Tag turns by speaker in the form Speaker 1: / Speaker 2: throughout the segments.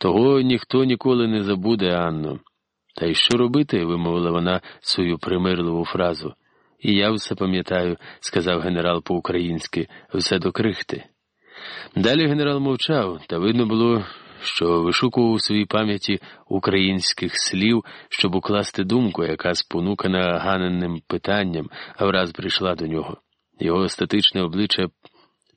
Speaker 1: Того ніхто ніколи не забуде, Анно. Та й що робити? вимовила вона свою примирливу фразу. І я все пам'ятаю, сказав генерал по-українськи, все до крихти. Далі генерал мовчав, та видно було, що вишукував у своїй пам'яті українських слів, щоб укласти думку, яка спонукана ганенним питанням, а враз прийшла до нього. Його статичне обличчя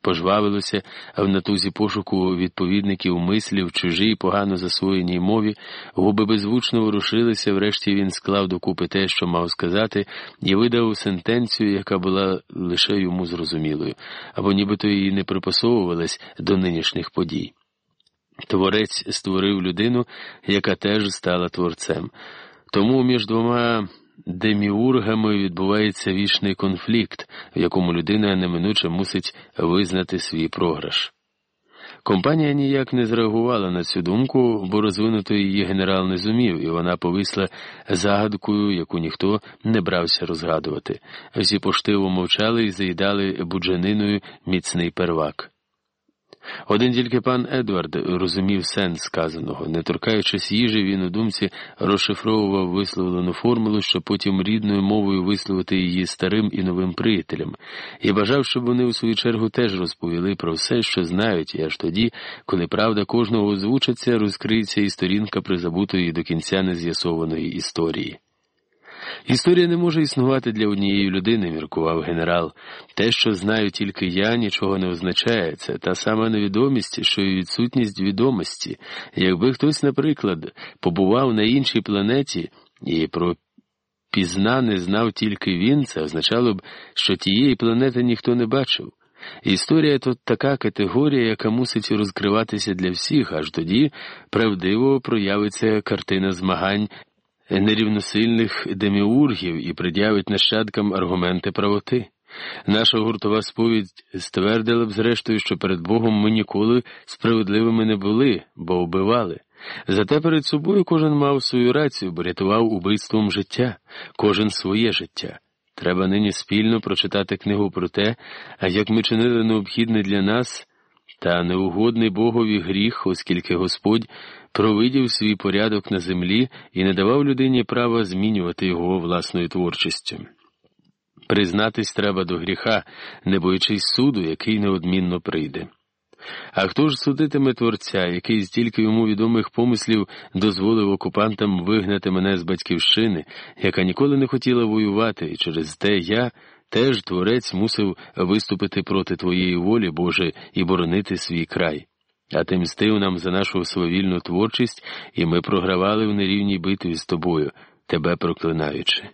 Speaker 1: пожвавилося, а в натузі пошуку відповідників мислів чужій, погано засвоєній мові, губи беззвучно ворушилися, врешті він склав докупи те, що мав сказати, і видав сентенцію, яка була лише йому зрозумілою, або нібито її не припасовувалась до нинішніх подій. Творець створив людину, яка теж стала творцем. Тому між двома деміургами відбувається вічний конфлікт, в якому людина неминуче мусить визнати свій програш. Компанія ніяк не зреагувала на цю думку, бо розвинути її генерал не зумів, і вона повисла загадкою, яку ніхто не брався розгадувати. Всі поштиво мовчали і заїдали буджаниною міцний первак. Один тільки пан Едвард розумів сенс сказаного. Не торкаючись їжі, він у думці розшифровував висловлену формулу, щоб потім рідною мовою висловити її старим і новим приятелям, і бажав, щоб вони у свою чергу теж розповіли про все, що знають, і аж тоді, коли правда кожного озвучиться, розкриється і сторінка призабутої до кінця нез'ясованої історії. Історія не може існувати для однієї людини, міркував генерал. Те, що знаю тільки я, нічого не означає. Це та сама невідомість, що й відсутність відомості. Якби хтось, наприклад, побував на іншій планеті і про пізнане знав тільки він, це означало б, що тієї планети ніхто не бачив. Історія тут така категорія, яка мусить розкриватися для всіх, аж тоді правдиво проявиться картина змагань нерівносильних деміургів і пред'явить нащадкам аргументи правоти. Наша гуртова сповідь ствердила б, зрештою, що перед Богом ми ніколи справедливими не були, бо вбивали. Зате перед собою кожен мав свою рацію, бо рятував убивством життя, кожен своє життя. Треба нині спільно прочитати книгу про те, як ми чинили необхідне для нас та неугодний Богові гріх, оскільки Господь провидів свій порядок на землі і не давав людині права змінювати його власною творчістю. Признатись треба до гріха, не боячись суду, який неодмінно прийде. А хто ж судитиме творця, який стільки йому відомих помислів дозволив окупантам вигнати мене з батьківщини, яка ніколи не хотіла воювати, і через те я теж творець мусив виступити проти твоєї волі, Боже, і боронити свій край. А ти мстив нам за нашу свавільну творчість, і ми програвали в нерівній битві з тобою, тебе проклинаючи.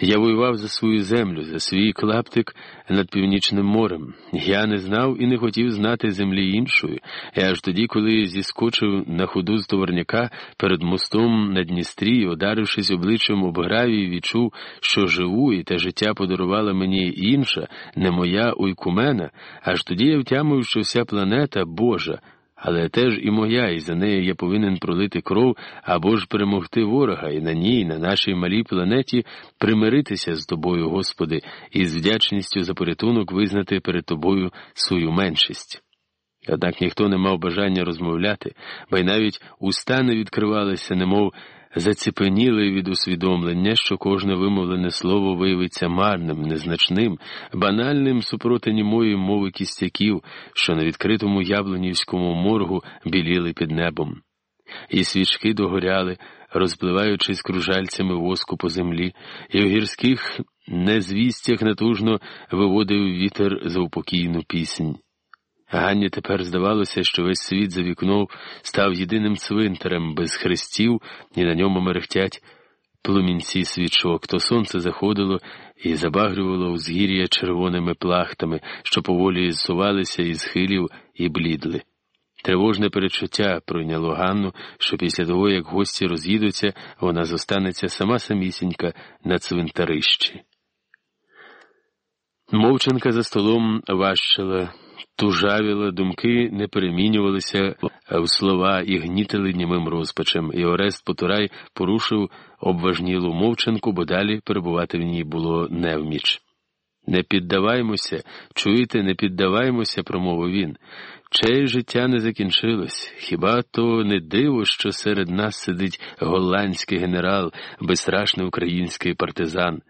Speaker 1: Я воював за свою землю, за свій клаптик над північним морем. Я не знав і не хотів знати землі іншої, і аж тоді, коли зіскочив на ходу з товарняка перед мостом на Дністрі, ударившись обличчям об гравій, відчув, що живу, і те життя подарувала мені інша, не моя уйкумена, аж тоді я втямив, що вся планета Божа але теж і моя, і за нею я повинен пролити кров або ж перемогти ворога, і на ній, на нашій малій планеті, примиритися з тобою, Господи, і з вдячністю за порятунок визнати перед тобою свою меншість. Однак ніхто не мав бажання розмовляти, бо й навіть уста не відкривалися, немов заціпеніли від усвідомлення, що кожне вимовлене слово виявиться марним, незначним, банальним супроти німої мови кістяків, що на відкритому яблунівському моргу біліли під небом. І свічки догоряли, розпливаючись кружальцями воску по землі, і в гірських незвістях натужно виводив вітер за упокійну пісень. Ганні тепер здавалося, що весь світ за вікном став єдиним цвинтарем без хрестів, і на ньому мерехтять плумінці свічок. То сонце заходило і забагрювало узгір'я червоними плахтами, що поволі зсувалися із схилів і блідли. Тривожне перечуття пройняло Ганну, що після того, як гості роз'їдуться, вона зостанеться сама самісінька на цвинтарищі. Мовчанка за столом важчала тужавіла, думки не перемінювалися в слова і гнітили німим розпачем, і Орест Потурай порушив обважнілу мовчанку, бо далі перебувати в ній було невміч. Не піддаваймося, чуєте, не піддаваймося, промовив він. Чей життя не закінчилось. Хіба то не диво, що серед нас сидить голландський генерал, безстрашний український партизан?